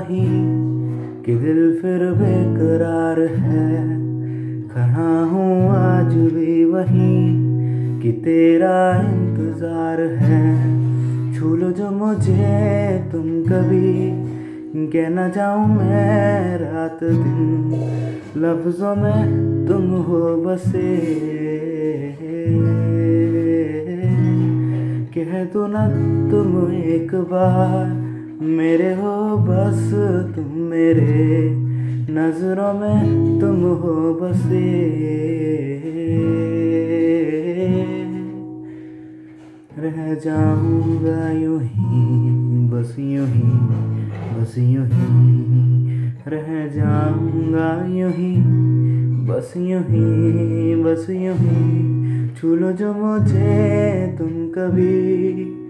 कि दिल फिर बेकरार है। खड़ा हूँ आज भी वहीं कि तेरा इंतज़ार है। छू लो जो मुझे तुम कभी, कह ना जाऊँ मैं रात दिन। लफ्जों में तुम हो बसे। कह दो ना तुम एक बार मेरे हो बस तुम मेरे नज़रों में तुम हो बसे रह जाऊँगा यूँ ही, बस यूँ ही, बस यूँ ही। रह जाऊँगा यूँ ही, बस यूँ ही, बस यूँ ही। छू लो जो मुझे तुम कभी।